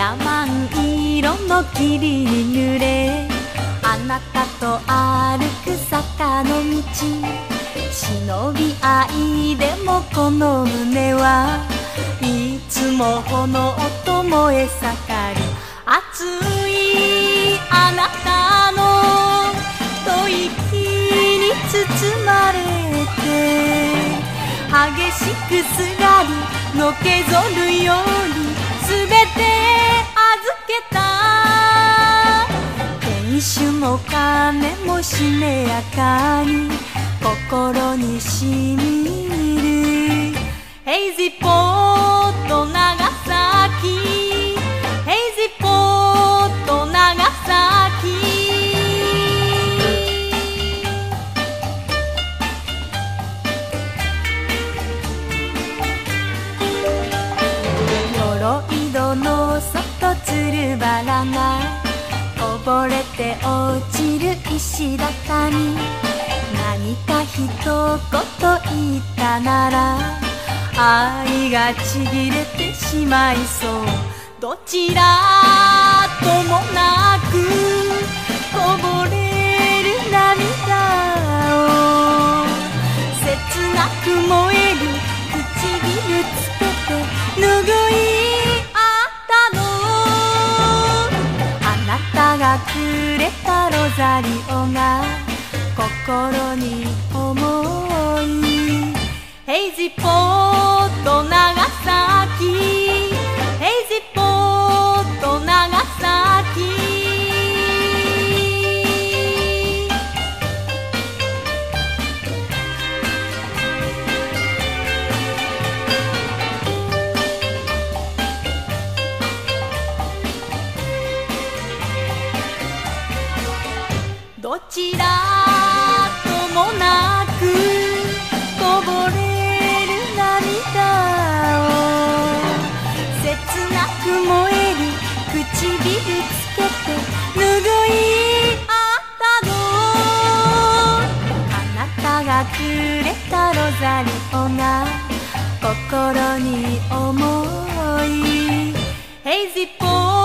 山色の霧に濡れあなたと歩く坂の道。忍び合いでもこの胸はいつも炎と燃え盛る。熱いあなたの吐息に包まれて激しくすがりのけぞるように全て天守もしめやかに心にしみる。ヘイジポート長崎。ヘイジポート長崎。鎧戸の外つるバラがこぼれて落ちる石畳。何か一言言ったなら愛がちぎれてしまいそう。どちらともなくこぼれれたロザリオが心に思どちらともなくこぼれる涙を切なく燃える唇つけて拭い合ったのあなたがくれたロザリオが心に思い。ヘイジポ